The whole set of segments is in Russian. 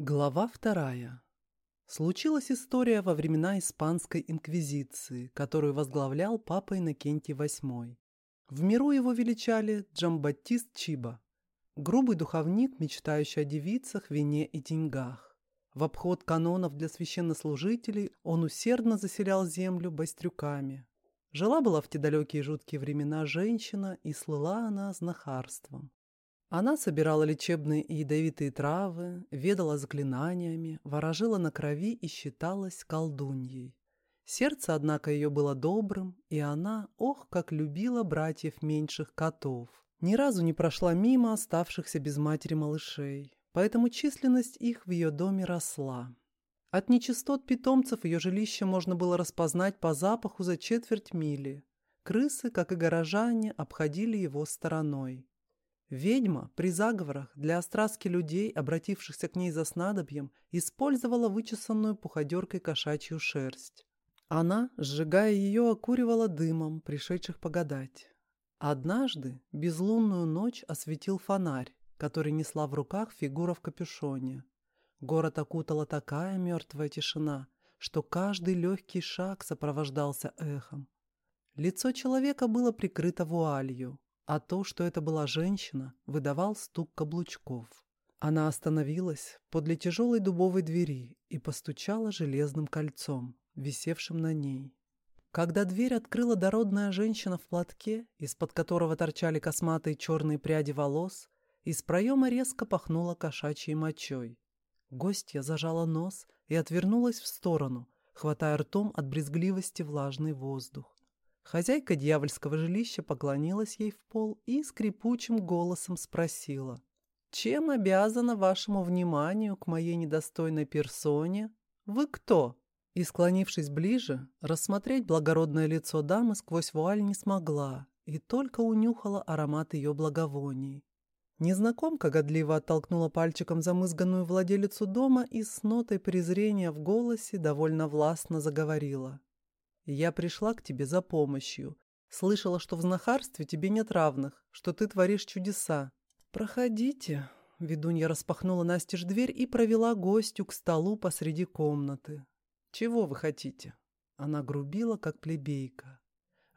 Глава вторая. Случилась история во времена Испанской Инквизиции, которую возглавлял папа Иннокентий VIII. В миру его величали Джамбаттист Чиба, грубый духовник, мечтающий о девицах, вине и деньгах. В обход канонов для священнослужителей он усердно заселял землю байстрюками. Жила-была в те далекие жуткие времена женщина, и слыла она знахарством. Она собирала лечебные и ядовитые травы, ведала заклинаниями, ворожила на крови и считалась колдуньей. Сердце, однако, ее было добрым, и она, ох, как любила братьев меньших котов. Ни разу не прошла мимо оставшихся без матери малышей, поэтому численность их в ее доме росла. От нечистот питомцев ее жилище можно было распознать по запаху за четверть мили. Крысы, как и горожане, обходили его стороной. Ведьма при заговорах для остраски людей, обратившихся к ней за снадобьем, использовала вычесанную пуходеркой кошачью шерсть. Она, сжигая ее, окуривала дымом, пришедших погадать. Однажды безлунную ночь осветил фонарь, который несла в руках фигура в капюшоне. Город окутала такая мертвая тишина, что каждый легкий шаг сопровождался эхом. Лицо человека было прикрыто вуалью, а то, что это была женщина, выдавал стук каблучков. Она остановилась подле тяжелой дубовой двери и постучала железным кольцом, висевшим на ней. Когда дверь открыла дородная женщина в платке, из-под которого торчали косматые черные пряди волос, из проема резко пахнуло кошачьей мочой. Гостья зажала нос и отвернулась в сторону, хватая ртом от брезгливости влажный воздух. Хозяйка дьявольского жилища поклонилась ей в пол и скрипучим голосом спросила. «Чем обязана вашему вниманию к моей недостойной персоне? Вы кто?» И, склонившись ближе, рассмотреть благородное лицо дамы сквозь вуаль не смогла и только унюхала аромат ее благовоний. Незнакомка годливо оттолкнула пальчиком замызганную владелицу дома и с нотой презрения в голосе довольно властно заговорила. Я пришла к тебе за помощью. Слышала, что в знахарстве тебе нет равных, что ты творишь чудеса. Проходите. Ведунья распахнула настежь дверь и провела гостю к столу посреди комнаты. Чего вы хотите? Она грубила, как плебейка.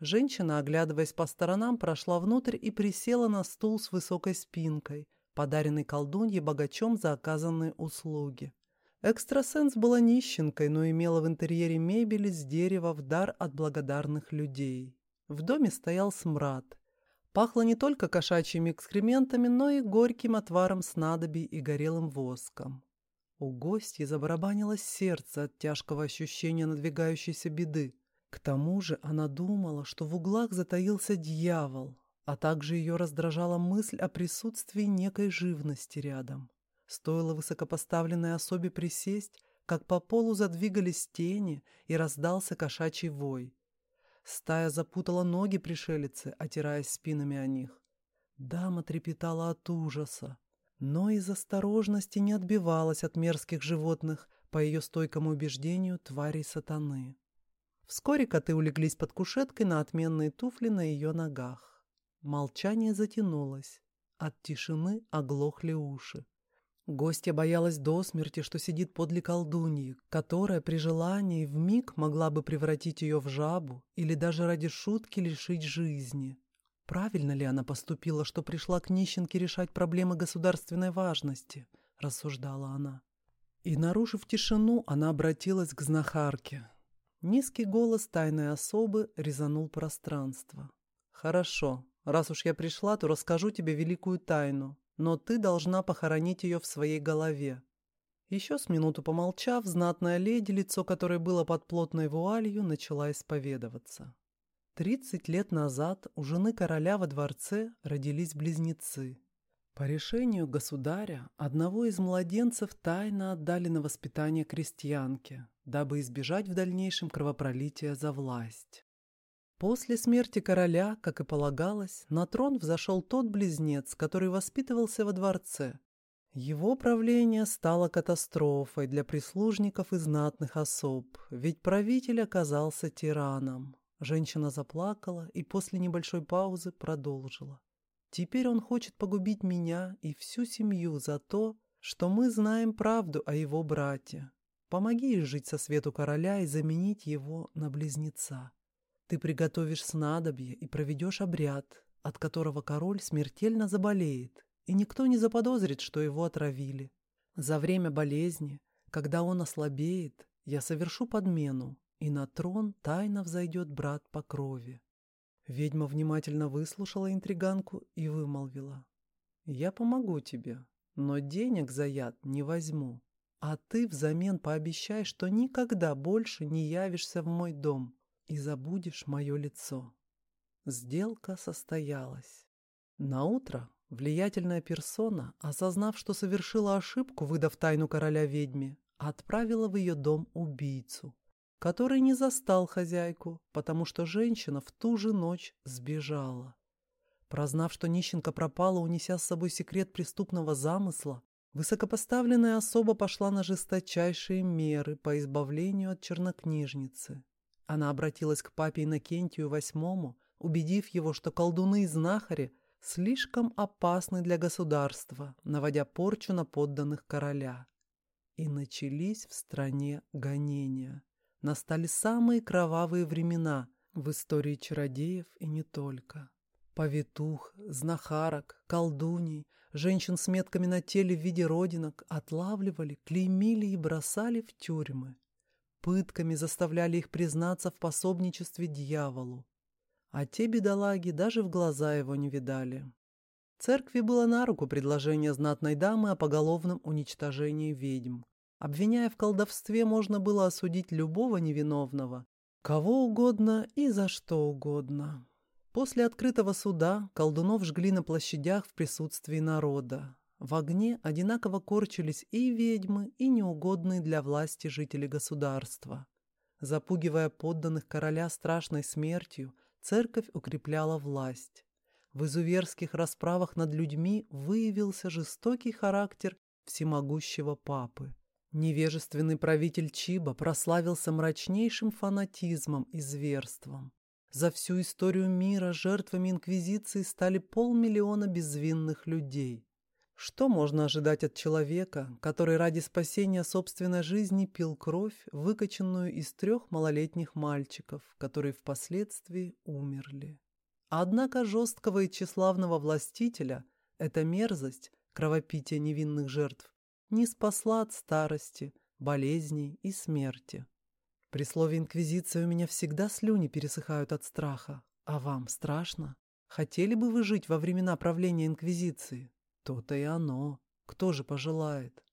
Женщина, оглядываясь по сторонам, прошла внутрь и присела на стул с высокой спинкой, подаренный колдунье богачом за оказанные услуги. Экстрасенс была нищенкой, но имела в интерьере мебель из дерева в дар от благодарных людей. В доме стоял смрад. Пахло не только кошачьими экскрементами, но и горьким отваром снадобий и горелым воском. У гостей забарабанилось сердце от тяжкого ощущения надвигающейся беды. К тому же она думала, что в углах затаился дьявол, а также ее раздражала мысль о присутствии некой живности рядом. Стоило высокопоставленной особе присесть, как по полу задвигались тени и раздался кошачий вой. Стая запутала ноги пришелицы, отираясь спинами о них. Дама трепетала от ужаса, но из осторожности не отбивалась от мерзких животных, по ее стойкому убеждению, тварей сатаны. Вскоре коты улеглись под кушеткой на отменные туфли на ее ногах. Молчание затянулось. От тишины оглохли уши. Гостья боялась до смерти, что сидит подле колдуньи, которая при желании в миг могла бы превратить ее в жабу или даже ради шутки лишить жизни. Правильно ли она поступила, что пришла к нищенке решать проблемы государственной важности, рассуждала она. И, нарушив тишину, она обратилась к знахарке. Низкий голос тайной особы резанул пространство. «Хорошо, раз уж я пришла, то расскажу тебе великую тайну, но ты должна похоронить ее в своей голове. Еще с минуту помолчав, знатная леди, лицо которой было под плотной вуалью, начала исповедоваться. Тридцать лет назад у жены короля во дворце родились близнецы. По решению государя одного из младенцев тайно отдали на воспитание крестьянке, дабы избежать в дальнейшем кровопролития за власть. После смерти короля, как и полагалось, на трон взошел тот близнец, который воспитывался во дворце. Его правление стало катастрофой для прислужников и знатных особ, ведь правитель оказался тираном. Женщина заплакала и после небольшой паузы продолжила. «Теперь он хочет погубить меня и всю семью за то, что мы знаем правду о его брате. Помоги жить со свету короля и заменить его на близнеца. Ты приготовишь снадобье и проведешь обряд, от которого король смертельно заболеет, и никто не заподозрит, что его отравили. За время болезни, когда он ослабеет, я совершу подмену, и на трон тайно взойдет брат по крови. Ведьма внимательно выслушала интриганку и вымолвила. «Я помогу тебе, но денег за яд не возьму. А ты взамен пообещай, что никогда больше не явишься в мой дом и забудешь мое лицо. Сделка состоялась. На утро влиятельная персона, осознав, что совершила ошибку, выдав тайну короля ведьме, отправила в ее дом убийцу, который не застал хозяйку, потому что женщина в ту же ночь сбежала. Прознав, что нищенка пропала, унеся с собой секрет преступного замысла, Высокопоставленная особа пошла на жесточайшие меры по избавлению от чернокнижницы. Она обратилась к папе Иннокентию VIII, убедив его, что колдуны и знахари слишком опасны для государства, наводя порчу на подданных короля. И начались в стране гонения. Настали самые кровавые времена в истории чародеев и не только. Повитух, знахарок, колдуней – Женщин с метками на теле в виде родинок отлавливали, клеймили и бросали в тюрьмы. Пытками заставляли их признаться в пособничестве дьяволу. А те бедолаги даже в глаза его не видали. Церкви было на руку предложение знатной дамы о поголовном уничтожении ведьм. Обвиняя в колдовстве, можно было осудить любого невиновного, кого угодно и за что угодно. После открытого суда колдунов жгли на площадях в присутствии народа. В огне одинаково корчились и ведьмы, и неугодные для власти жители государства. Запугивая подданных короля страшной смертью, церковь укрепляла власть. В изуверских расправах над людьми выявился жестокий характер всемогущего папы. Невежественный правитель Чиба прославился мрачнейшим фанатизмом и зверством. За всю историю мира жертвами Инквизиции стали полмиллиона безвинных людей. Что можно ожидать от человека, который ради спасения собственной жизни пил кровь, выкачанную из трех малолетних мальчиков, которые впоследствии умерли? Однако жесткого и тщеславного властителя эта мерзость, кровопитие невинных жертв, не спасла от старости, болезней и смерти. При слове «инквизиция» у меня всегда слюни пересыхают от страха. А вам страшно? Хотели бы вы жить во времена правления инквизиции? То-то и оно. Кто же пожелает?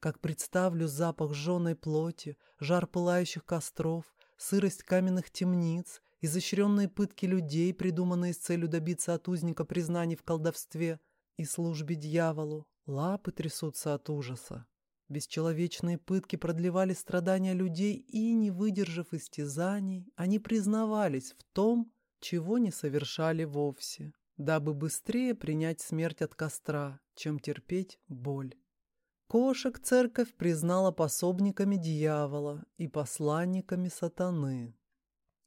Как представлю запах жженой плоти, жар пылающих костров, сырость каменных темниц, изощренные пытки людей, придуманные с целью добиться от узника признаний в колдовстве и службе дьяволу, лапы трясутся от ужаса. Бесчеловечные пытки продлевали страдания людей, и, не выдержав истязаний, они признавались в том, чего не совершали вовсе, дабы быстрее принять смерть от костра, чем терпеть боль. Кошек церковь признала пособниками дьявола и посланниками сатаны.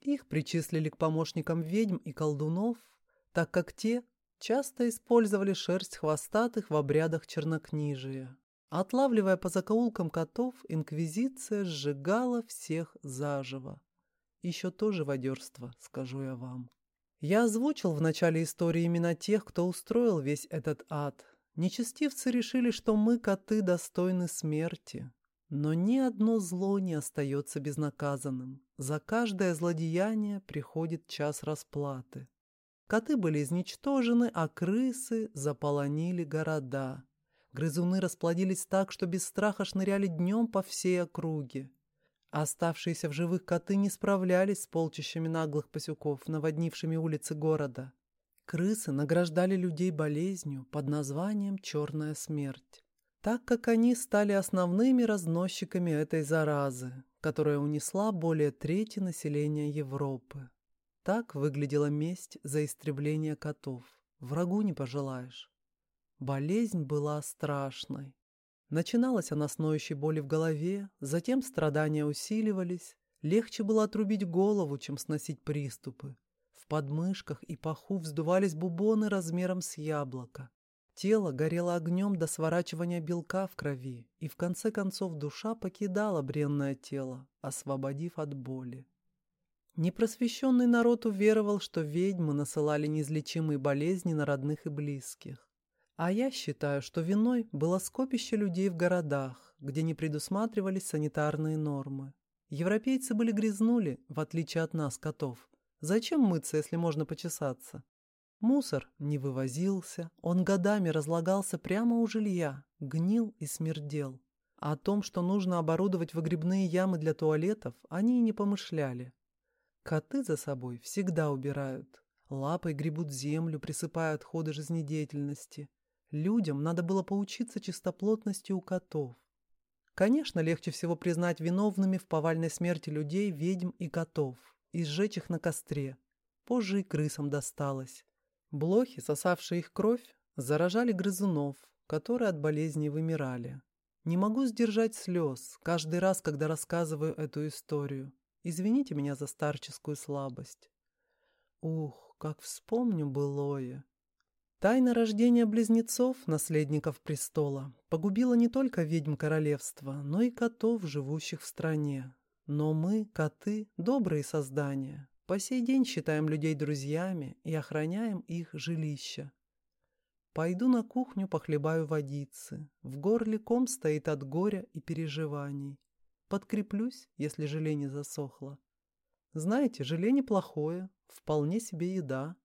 Их причислили к помощникам ведьм и колдунов, так как те часто использовали шерсть хвостатых в обрядах чернокнижия. Отлавливая по закоулкам котов, инквизиция сжигала всех заживо. Еще то живодерство, скажу я вам. Я озвучил в начале истории имена тех, кто устроил весь этот ад. Нечестивцы решили, что мы, коты, достойны смерти. Но ни одно зло не остается безнаказанным. За каждое злодеяние приходит час расплаты. Коты были изничтожены, а крысы заполонили города. Грызуны расплодились так, что без страха шныряли днем по всей округе. Оставшиеся в живых коты не справлялись с полчищами наглых пасюков, наводнившими улицы города. Крысы награждали людей болезнью под названием «черная смерть», так как они стали основными разносчиками этой заразы, которая унесла более трети населения Европы. Так выглядела месть за истребление котов. Врагу не пожелаешь. Болезнь была страшной. Начиналась она с ноющей боли в голове, затем страдания усиливались. Легче было отрубить голову, чем сносить приступы. В подмышках и паху вздувались бубоны размером с яблоко. Тело горело огнем до сворачивания белка в крови, и в конце концов душа покидала бренное тело, освободив от боли. Непросвещенный народ уверовал, что ведьмы насылали неизлечимые болезни на родных и близких. А я считаю, что виной было скопище людей в городах, где не предусматривались санитарные нормы. Европейцы были грязнули, в отличие от нас, котов. Зачем мыться, если можно почесаться? Мусор не вывозился, он годами разлагался прямо у жилья, гнил и смердел. О том, что нужно оборудовать выгребные ямы для туалетов, они и не помышляли. Коты за собой всегда убирают. Лапой гребут землю, присыпая отходы жизнедеятельности. Людям надо было поучиться чистоплотности у котов. Конечно, легче всего признать виновными в повальной смерти людей, ведьм и котов и сжечь их на костре. Позже и крысам досталось. Блохи, сосавшие их кровь, заражали грызунов, которые от болезней вымирали. Не могу сдержать слез каждый раз, когда рассказываю эту историю. Извините меня за старческую слабость. Ух, как вспомню былое. Тайна рождения близнецов, наследников престола, погубила не только ведьм королевства, но и котов, живущих в стране. Но мы, коты, добрые создания, по сей день считаем людей друзьями и охраняем их жилища. Пойду на кухню, похлебаю водицы. В горле ком стоит от горя и переживаний. Подкреплюсь, если желе не засохло. Знаете, желе неплохое, вполне себе еда.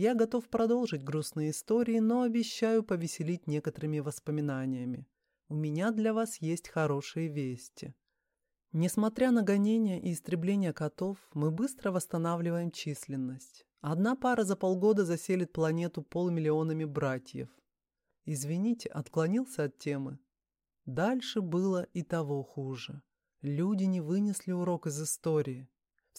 Я готов продолжить грустные истории, но обещаю повеселить некоторыми воспоминаниями. У меня для вас есть хорошие вести. Несмотря на гонения и истребление котов, мы быстро восстанавливаем численность. Одна пара за полгода заселит планету полмиллионами братьев. Извините, отклонился от темы. Дальше было и того хуже. Люди не вынесли урок из истории.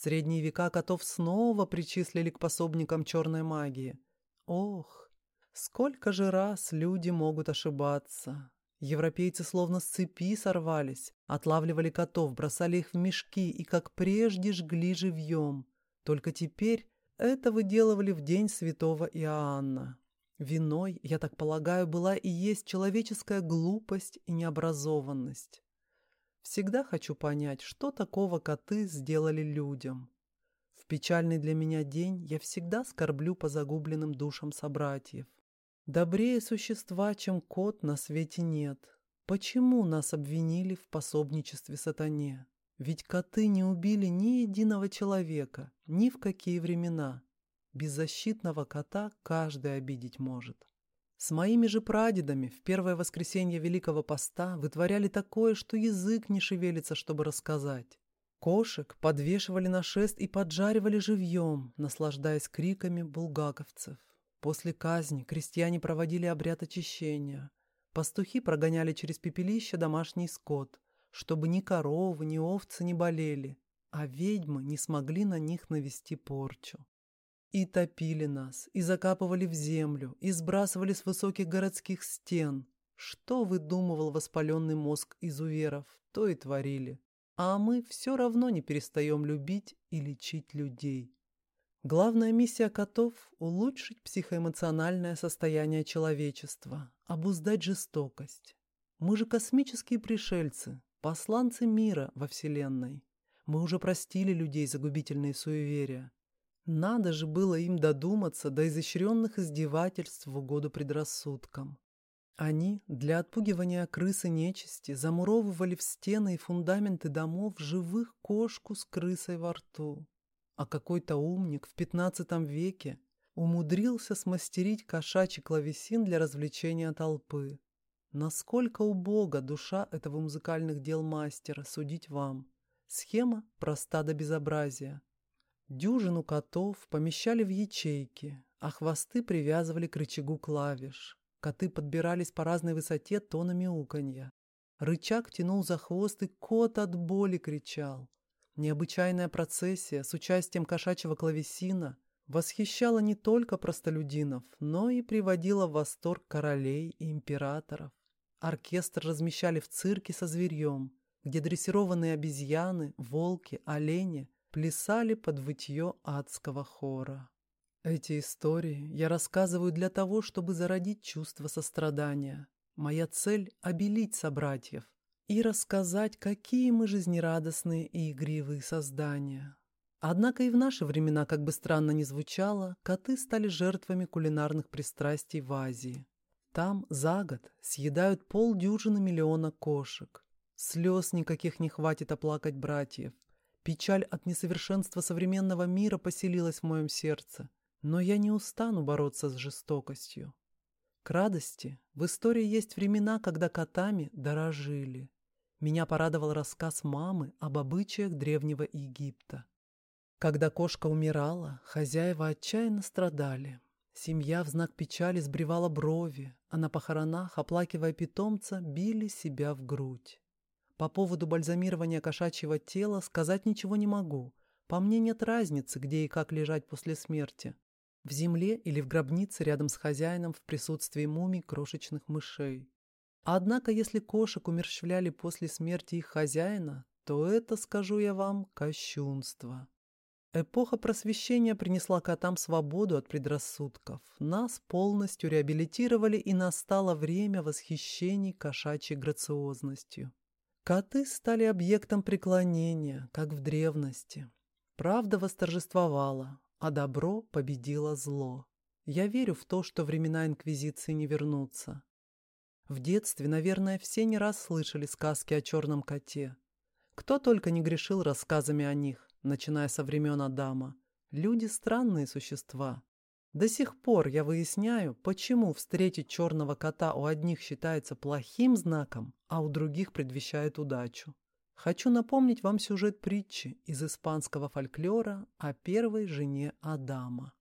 Средние века котов снова причислили к пособникам черной магии. Ох, сколько же раз люди могут ошибаться. Европейцы словно с цепи сорвались, отлавливали котов, бросали их в мешки и, как прежде, жгли живьем. Только теперь это выделывали в день святого Иоанна. Виной, я так полагаю, была и есть человеческая глупость и необразованность. Всегда хочу понять, что такого коты сделали людям. В печальный для меня день я всегда скорблю по загубленным душам собратьев. Добрее существа, чем кот, на свете нет. Почему нас обвинили в пособничестве сатане? Ведь коты не убили ни единого человека, ни в какие времена. Беззащитного кота каждый обидеть может. С моими же прадедами в первое воскресенье Великого Поста вытворяли такое, что язык не шевелится, чтобы рассказать. Кошек подвешивали на шест и поджаривали живьем, наслаждаясь криками булгаковцев. После казни крестьяне проводили обряд очищения. Пастухи прогоняли через пепелище домашний скот, чтобы ни коровы, ни овцы не болели, а ведьмы не смогли на них навести порчу. И топили нас, и закапывали в землю, и сбрасывали с высоких городских стен. Что выдумывал воспаленный мозг изуверов, то и творили. А мы все равно не перестаем любить и лечить людей. Главная миссия котов – улучшить психоэмоциональное состояние человечества, обуздать жестокость. Мы же космические пришельцы, посланцы мира во Вселенной. Мы уже простили людей за губительные суеверия. Надо же было им додуматься до изощренных издевательств в угоду предрассудкам. Они для отпугивания крысы нечисти замуровывали в стены и фундаменты домов живых кошку с крысой во рту а какой-то умник в пятнадцатом веке умудрился смастерить кошачий клавесин для развлечения толпы. Насколько убога душа этого музыкальных дел мастера, судить вам. Схема проста до безобразия. Дюжину котов помещали в ячейки, а хвосты привязывали к рычагу клавиш. Коты подбирались по разной высоте тонами уканья. Рычаг тянул за хвост, и кот от боли кричал. Необычайная процессия с участием кошачьего клавесина восхищала не только простолюдинов, но и приводила в восторг королей и императоров. Оркестр размещали в цирке со зверьем, где дрессированные обезьяны, волки, олени плясали под вытье адского хора. Эти истории я рассказываю для того, чтобы зародить чувство сострадания. Моя цель — обелить собратьев и рассказать, какие мы жизнерадостные и игривые создания. Однако и в наши времена, как бы странно ни звучало, коты стали жертвами кулинарных пристрастий в Азии. Там за год съедают полдюжины миллиона кошек. Слез никаких не хватит оплакать братьев. Печаль от несовершенства современного мира поселилась в моем сердце. Но я не устану бороться с жестокостью. К радости в истории есть времена, когда котами дорожили. Меня порадовал рассказ мамы об обычаях древнего Египта. Когда кошка умирала, хозяева отчаянно страдали. Семья в знак печали сбривала брови, а на похоронах, оплакивая питомца, били себя в грудь. По поводу бальзамирования кошачьего тела сказать ничего не могу. По мне нет разницы, где и как лежать после смерти. В земле или в гробнице рядом с хозяином в присутствии мумий крошечных мышей. Однако, если кошек умерщвляли после смерти их хозяина, то это, скажу я вам, кощунство. Эпоха просвещения принесла котам свободу от предрассудков. Нас полностью реабилитировали, и настало время восхищений кошачьей грациозностью. Коты стали объектом преклонения, как в древности. Правда восторжествовала, а добро победило зло. Я верю в то, что времена Инквизиции не вернутся. В детстве, наверное, все не раз слышали сказки о черном коте. Кто только не грешил рассказами о них начиная со времен Адама. Люди – странные существа. До сих пор я выясняю, почему встретить черного кота у одних считается плохим знаком, а у других предвещает удачу. Хочу напомнить вам сюжет притчи из испанского фольклора о первой жене Адама.